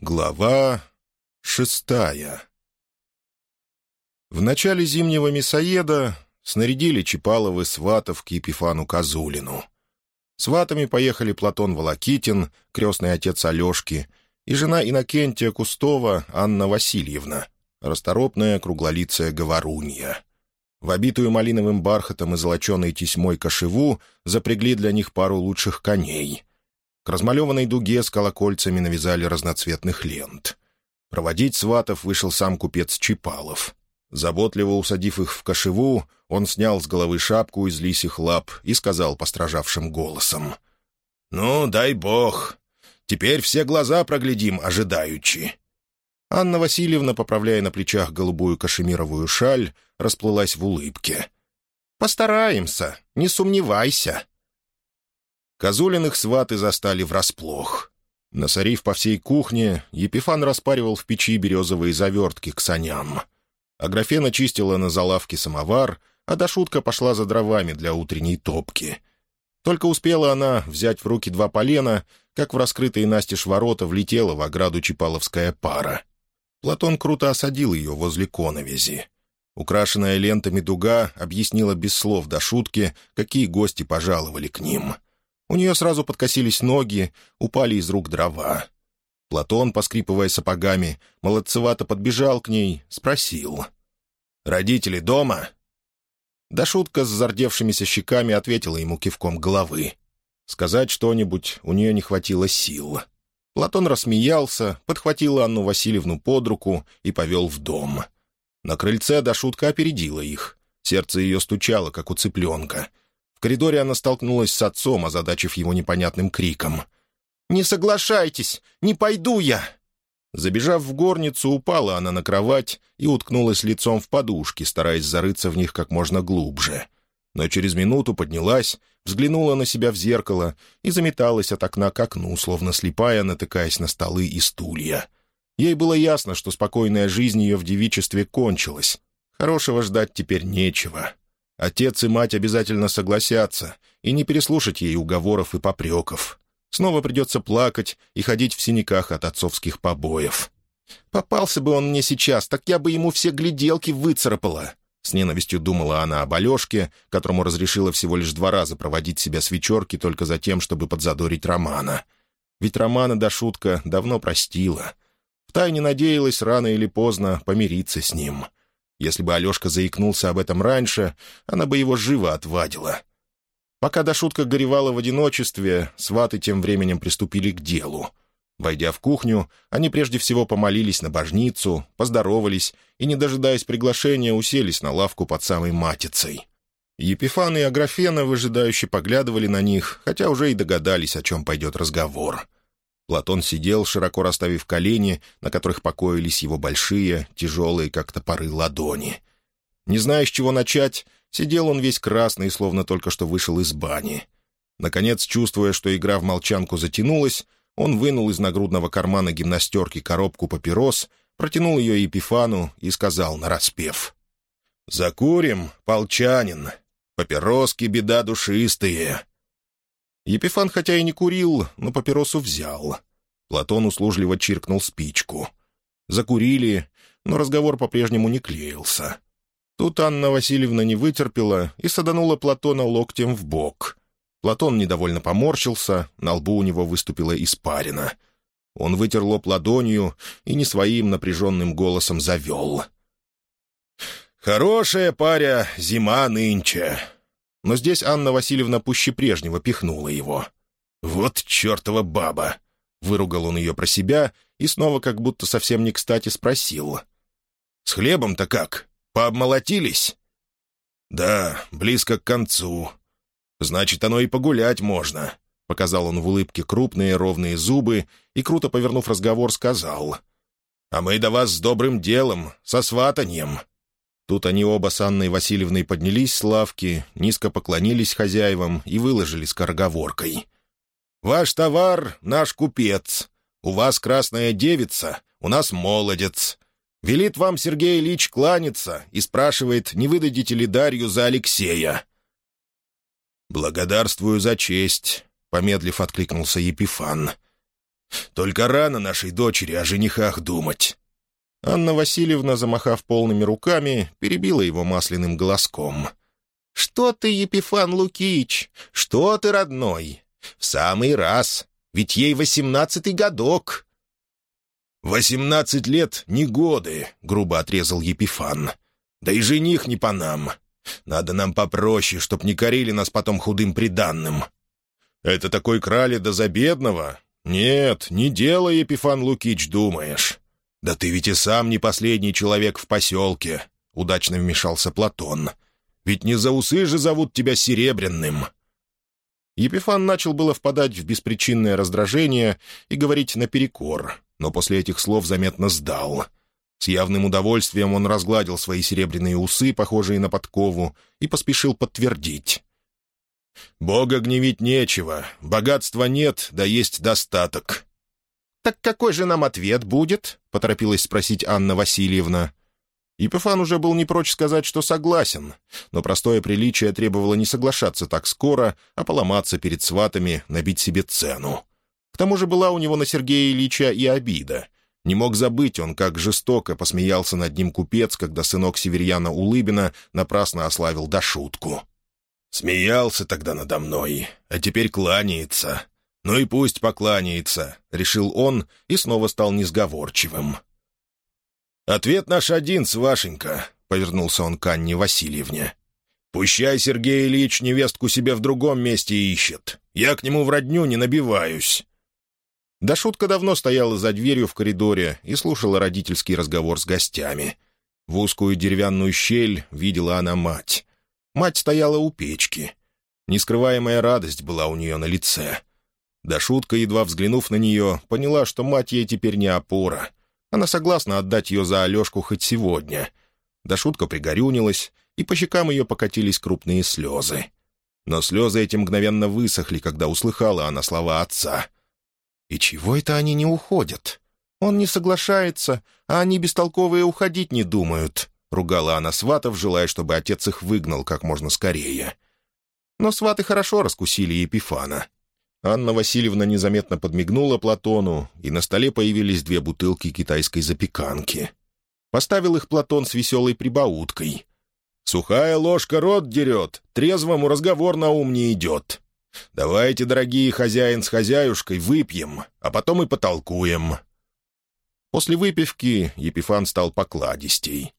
Глава шестая В начале зимнего мясоеда снарядили Чапаловы сватов к Епифану Козулину. Сватами поехали Платон Волокитин, крестный отец Алешки, и жена Иннокентия Кустова Анна Васильевна, расторопная круглолицая говорунья. В обитую малиновым бархатом и золоченой тесьмой кошеву запрягли для них пару лучших коней — к размалеванной дуге с колокольцами навязали разноцветных лент. Проводить сватов вышел сам купец Чипалов. Заботливо усадив их в кошеву, он снял с головы шапку из лисих лап и сказал постражавшим голосом. «Ну, дай бог. Теперь все глаза проглядим, ожидаючи». Анна Васильевна, поправляя на плечах голубую кашемировую шаль, расплылась в улыбке. «Постараемся, не сомневайся». Козулиных сваты застали врасплох. Насорив по всей кухне, Епифан распаривал в печи березовые завертки к саням. Аграфена чистила на залавке самовар, а Дашутка пошла за дровами для утренней топки. Только успела она взять в руки два полена, как в раскрытые настежь ворота влетела в ограду Чипаловская пара. Платон круто осадил ее возле коновизи. Украшенная лентами дуга объяснила без слов до шутки, какие гости пожаловали к ним. У нее сразу подкосились ноги, упали из рук дрова. Платон, поскрипывая сапогами, молодцевато подбежал к ней, спросил. «Родители дома?» Да шутка с зардевшимися щеками ответила ему кивком головы. Сказать что-нибудь у нее не хватило сил. Платон рассмеялся, подхватил Анну Васильевну под руку и повел в дом. На крыльце Дашутка опередила их. Сердце ее стучало, как у цыпленка — коридоре она столкнулась с отцом, озадачив его непонятным криком. «Не соглашайтесь! Не пойду я!» Забежав в горницу, упала она на кровать и уткнулась лицом в подушки, стараясь зарыться в них как можно глубже. Но через минуту поднялась, взглянула на себя в зеркало и заметалась от окна к окну, словно слепая, натыкаясь на столы и стулья. Ей было ясно, что спокойная жизнь ее в девичестве кончилась. Хорошего ждать теперь нечего. Отец и мать обязательно согласятся, и не переслушать ей уговоров и попреков. Снова придется плакать и ходить в синяках от отцовских побоев. «Попался бы он мне сейчас, так я бы ему все гляделки выцарапала», с ненавистью думала она об Алешке, которому разрешила всего лишь два раза проводить себя с вечерки только за тем, чтобы подзадорить Романа. Ведь Романа до шутка давно простила. Втайне надеялась рано или поздно помириться с ним. Если бы Алешка заикнулся об этом раньше, она бы его живо отвадила. Пока Дашутка горевала в одиночестве, сваты тем временем приступили к делу. Войдя в кухню, они прежде всего помолились на божницу, поздоровались и, не дожидаясь приглашения, уселись на лавку под самой матицей. Епифан и Аграфена выжидающе поглядывали на них, хотя уже и догадались, о чем пойдет разговор. Платон сидел, широко расставив колени, на которых покоились его большие, тяжелые, как топоры, ладони. Не зная, с чего начать, сидел он весь красный, словно только что вышел из бани. Наконец, чувствуя, что игра в молчанку затянулась, он вынул из нагрудного кармана гимнастерки коробку папирос, протянул ее Епифану и сказал нараспев. «Закурим, полчанин. Папироски беда душистые. Епифан хотя и не курил, но папиросу взял. Платон услужливо чиркнул спичку. Закурили, но разговор по-прежнему не клеился. Тут Анна Васильевна не вытерпела и саданула Платона локтем в бок. Платон недовольно поморщился, на лбу у него выступила испарина. Он вытер лоб ладонью и не своим напряженным голосом завел. «Хорошая паря, зима нынче но здесь Анна Васильевна пуще прежнего пихнула его. «Вот чертова баба!» — выругал он ее про себя и снова как будто совсем не кстати спросил. «С хлебом-то как? Пообмолотились?» «Да, близко к концу. Значит, оно и погулять можно», — показал он в улыбке крупные ровные зубы и, круто повернув разговор, сказал. «А мы до вас с добрым делом, со сватаньем. Тут они оба с Анной Васильевной поднялись с лавки, низко поклонились хозяевам и выложили скороговоркой. «Ваш товар — наш купец. У вас красная девица, у нас молодец. Велит вам Сергей Ильич кланяться и спрашивает, не выдадите ли Дарью за Алексея». «Благодарствую за честь», — помедлив откликнулся Епифан. Только рано нашей дочери о женихах думать». Анна Васильевна, замахав полными руками, перебила его масляным голоском. «Что ты, Епифан Лукич? Что ты, родной? В самый раз, ведь ей восемнадцатый годок». «Восемнадцать лет — не годы», — грубо отрезал Епифан. «Да и жених не по нам. Надо нам попроще, чтоб не корили нас потом худым приданным». «Это такой крали да за бедного? Нет, не делай, Епифан Лукич, думаешь. «Да ты ведь и сам не последний человек в поселке», — удачно вмешался Платон. «Ведь не за усы же зовут тебя Серебряным». Епифан начал было впадать в беспричинное раздражение и говорить наперекор, но после этих слов заметно сдал. С явным удовольствием он разгладил свои серебряные усы, похожие на подкову, и поспешил подтвердить. «Бога гневить нечего, богатства нет, да есть достаток. «Так какой же нам ответ будет?» — поторопилась спросить Анна Васильевна. Епифан уже был не прочь сказать, что согласен, но простое приличие требовало не соглашаться так скоро, а поломаться перед сватами, набить себе цену. К тому же была у него на Сергея Ильича и обида. Не мог забыть он, как жестоко посмеялся над ним купец, когда сынок Северьяна Улыбина напрасно ославил до шутку. «Смеялся тогда надо мной, а теперь кланяется. «Ну и пусть покланяется», — решил он и снова стал несговорчивым. «Ответ наш один, Свашенька», — повернулся он к Анне Васильевне. «Пущай Сергей Ильич невестку себе в другом месте ищет. Я к нему в родню не набиваюсь». Да шутка давно стояла за дверью в коридоре и слушала родительский разговор с гостями. В узкую деревянную щель видела она мать. Мать стояла у печки. Нескрываемая радость была у нее на лице — да шутка, едва взглянув на нее, поняла, что мать ей теперь не опора. Она согласна отдать ее за Алешку хоть сегодня. Да шутка пригорюнилась, и по щекам ее покатились крупные слезы. Но слезы эти мгновенно высохли, когда услыхала она слова отца. «И чего это они не уходят? Он не соглашается, а они бестолковые уходить не думают», — ругала она сватов, желая, чтобы отец их выгнал как можно скорее. Но сваты хорошо раскусили Епифана. Анна Васильевна незаметно подмигнула Платону, и на столе появились две бутылки китайской запеканки. Поставил их Платон с веселой прибауткой. «Сухая ложка рот дерет, трезвому разговор на ум не идет. Давайте, дорогие хозяин с хозяюшкой, выпьем, а потом и потолкуем». После выпивки Епифан стал покладистей.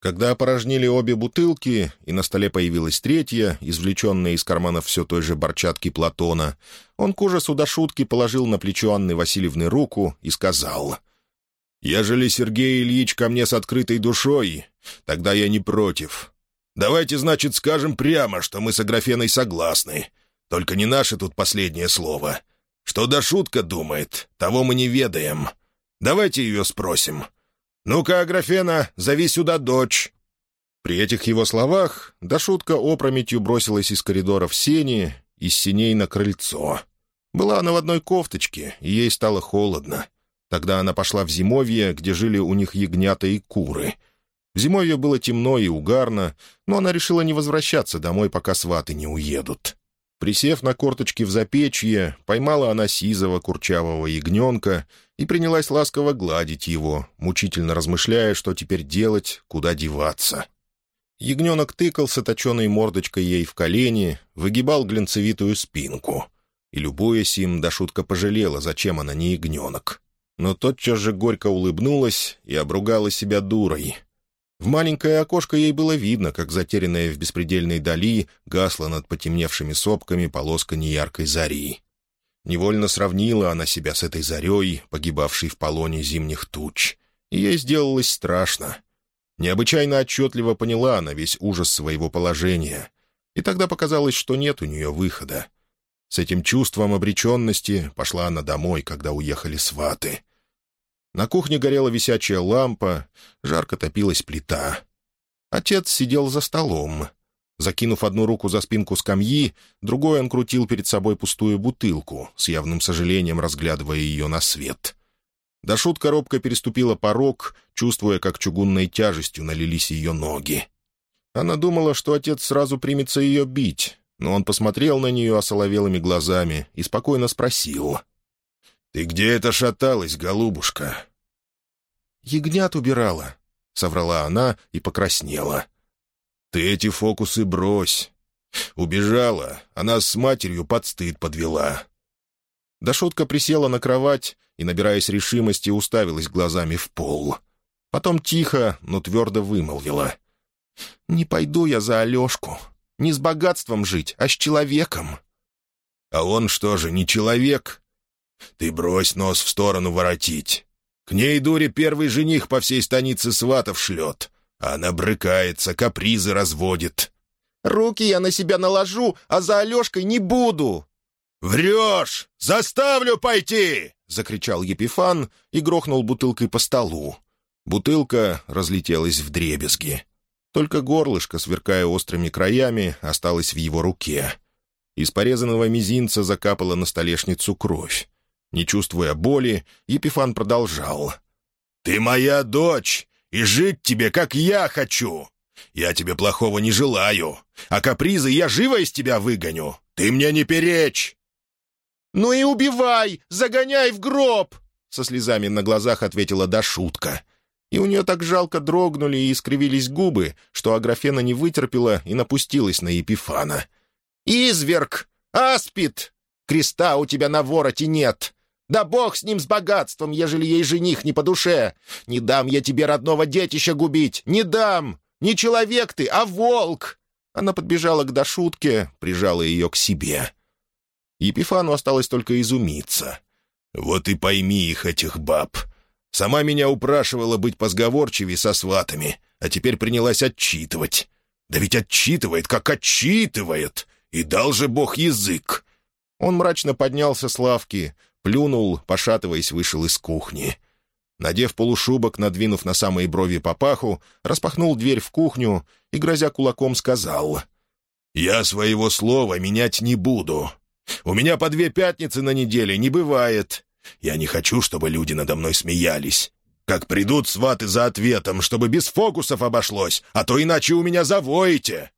Когда опорожнили обе бутылки, и на столе появилась третья, извлеченная из карманов все той же борчатки Платона, он к ужасу до шутки положил на плечо Анны Васильевны руку и сказал, «Ежели Сергей Ильич ко мне с открытой душой, тогда я не против. Давайте, значит, скажем прямо, что мы с Аграфеной согласны. Только не наше тут последнее слово. Что до шутка думает, того мы не ведаем. Давайте ее спросим». «Ну-ка, Аграфена, зови сюда дочь!» При этих его словах Дашутка опрометью бросилась из коридора в сени, из сеней на крыльцо. Была она в одной кофточке, и ей стало холодно. Тогда она пошла в зимовье, где жили у них ягнята и куры. В зимовье было темно и угарно, но она решила не возвращаться домой, пока сваты не уедут. Присев на корточки в запечье, поймала она сизого курчавого ягненка и принялась ласково гладить его, мучительно размышляя, что теперь делать, куда деваться. Ягненок тыкался точеной мордочкой ей в колени, выгибал глинцевитую спинку. И, любуясь им, до шутка пожалела, зачем она не ягненок. Но тотчас же горько улыбнулась и обругала себя дурой — в маленькое окошко ей было видно, как затерянная в беспредельной дали гасла над потемневшими сопками полоска неяркой зари. Невольно сравнила она себя с этой зарей, погибавшей в полоне зимних туч. И ей сделалось страшно. Необычайно отчетливо поняла она весь ужас своего положения. И тогда показалось, что нет у нее выхода. С этим чувством обреченности пошла она домой, когда уехали сваты. На кухне горела висячая лампа, жарко топилась плита. Отец сидел за столом. Закинув одну руку за спинку скамьи, другой он крутил перед собой пустую бутылку, с явным сожалением разглядывая ее на свет. Дашут коробка переступила порог, чувствуя, как чугунной тяжестью налились ее ноги. Она думала, что отец сразу примется ее бить, но он посмотрел на нее осоловелыми глазами и спокойно спросил. «Ты где это шаталась, голубушка?» «Ягнят убирала», — соврала она и покраснела. «Ты эти фокусы брось. Убежала, она с матерью под стыд подвела». Дашутка присела на кровать и, набираясь решимости, уставилась глазами в пол. Потом тихо, но твердо вымолвила. «Не пойду я за Алешку. Не с богатством жить, а с человеком». «А он что же, не человек? Ты брось нос в сторону воротить. К ней дуре первый жених по всей станице сватов шлет, она брыкается, капризы разводит». «Руки я на себя наложу, а за Алешкой не буду!» «Врешь! Заставлю пойти!» — закричал Епифан и грохнул бутылкой по столу. Бутылка разлетелась в дребезги. Только горлышко, сверкая острыми краями, осталось в его руке. Из порезанного мизинца закапала на столешницу кровь. Не чувствуя боли, Епифан продолжал. «Ты моя дочь, и жить тебе, как я хочу. Я тебе плохого не желаю, а капризы я живо из тебя выгоню. Ты мне не перечь!» «Ну и убивай! Загоняй в гроб!» Со слезами на глазах ответила Дашутка. И у нее так жалко дрогнули и искривились губы, что Аграфена не вытерпела и напустилась на Епифана. «Изверг! Аспид! Креста у тебя на вороте нет! Да бог с ним с богатством, ежели ей жених не по душе! Не дам я тебе родного детища губить! Не дам! Не человек ты, а волк!» Она подбежала к Дашутке, прижала ее к себе. Епифану осталось только изумиться. «Вот и пойми их, этих баб. Сама меня упрашивала быть позговорчивее со сватами, а теперь принялась отчитывать. Да ведь отчитывает, как отчитывает! И дал же бог язык!» Он мрачно поднялся с лавки, плюнул, пошатываясь, вышел из кухни. Надев полушубок, надвинув на самые брови папаху, распахнул дверь в кухню и, грозя кулаком, сказал — «Я своего слова менять не буду. У меня по две пятницы на неделе не бывает. Я не хочу, чтобы люди надо мной смеялись. Как придут сваты за ответом, чтобы без фокусов обошлось, а то иначе у меня завоите!»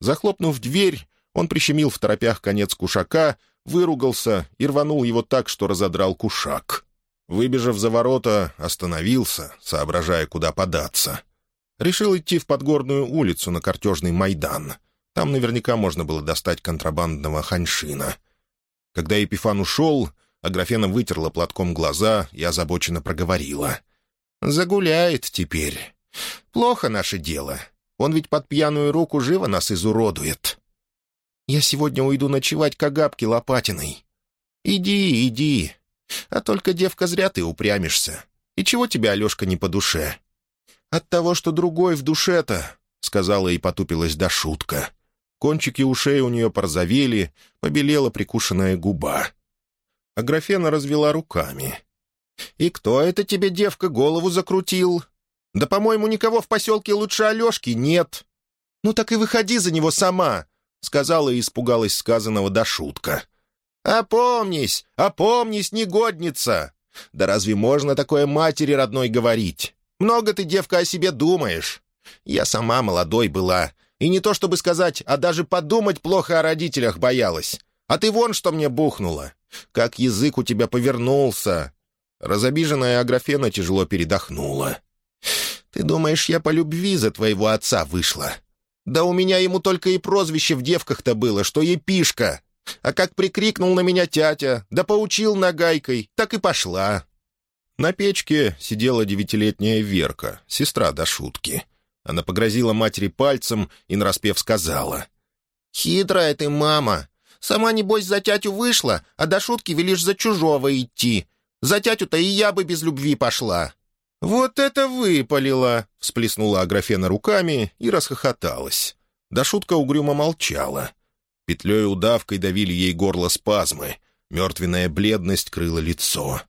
Захлопнув дверь, он прищемил в торопях конец кушака, выругался и рванул его так, что разодрал кушак. Выбежав за ворота, остановился, соображая, куда податься. Решил идти в Подгорную улицу на картежный Майдан. Там наверняка можно было достать контрабандного ханьшина. Когда Епифан ушел, Аграфена вытерла платком глаза и озабоченно проговорила. «Загуляет теперь. Плохо наше дело. Он ведь под пьяную руку живо нас изуродует. Я сегодня уйду ночевать к Агапке Лопатиной. Иди, иди. А только, девка, зря ты упрямишься. И чего тебе, Алешка, не по душе?» «От того, что другой в душе-то», — сказала и потупилась до шутка. Кончики ушей у нее порозовели, побелела прикушенная губа. Аграфена развела руками. «И кто это тебе, девка, голову закрутил? Да, по-моему, никого в поселке лучше Алешки нет. Ну так и выходи за него сама», — сказала и испугалась сказанного до шутка. «Опомнись, опомнись, негодница! Да разве можно такое матери родной говорить? Много ты, девка, о себе думаешь. Я сама молодой была, и не то чтобы сказать, а даже подумать плохо о родителях боялась. А ты вон что мне бухнула. Как язык у тебя повернулся!» Разобиженная Аграфена тяжело передохнула. «Ты думаешь, я по любви за твоего отца вышла? Да у меня ему только и прозвище в девках-то было, что епишка. А как прикрикнул на меня тятя, да поучил нагайкой, так и пошла». На печке сидела девятилетняя Верка, сестра до шутки. Она погрозила матери пальцем и нараспев сказала. «Хитрая ты, мама! Сама, небось, за тятю вышла, а до шутки велишь за чужого идти. За тятю-то и я бы без любви пошла». «Вот это выпалила!» — всплеснула Аграфена руками и расхохоталась. Да шутка угрюмо молчала. Петлей удавкой давили ей горло спазмы. Мертвенная бледность крыла лицо.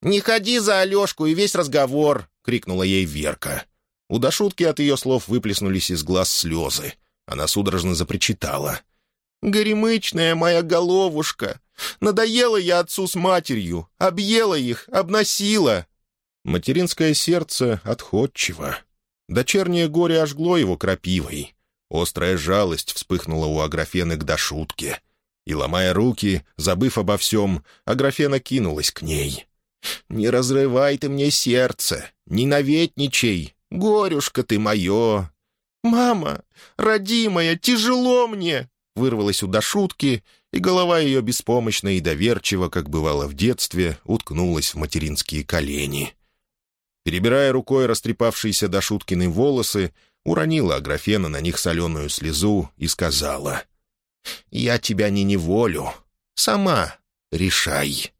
«Не ходи за Алешку и весь разговор!» — крикнула ей Верка. У Дашутки от ее слов выплеснулись из глаз слезы. Она судорожно запричитала. «Горемычная моя головушка! Надоела я отцу с матерью, объела их, обносила!» Материнское сердце отходчиво. Дочернее горе ожгло его крапивой. Острая жалость вспыхнула у Аграфены к Дашутке. И, ломая руки, забыв обо всем, Аграфена кинулась к ней. «Не разрывай ты мне сердце, не наветничай, горюшка ты мое!» «Мама, родимая, тяжело мне!» вырвалась у Дашутки, и голова ее беспомощно и доверчиво, как бывало в детстве, уткнулась в материнские колени. Перебирая рукой растрепавшиеся Дашуткины волосы, уронила Аграфена на них соленую слезу и сказала, «Я тебя не неволю, сама решай».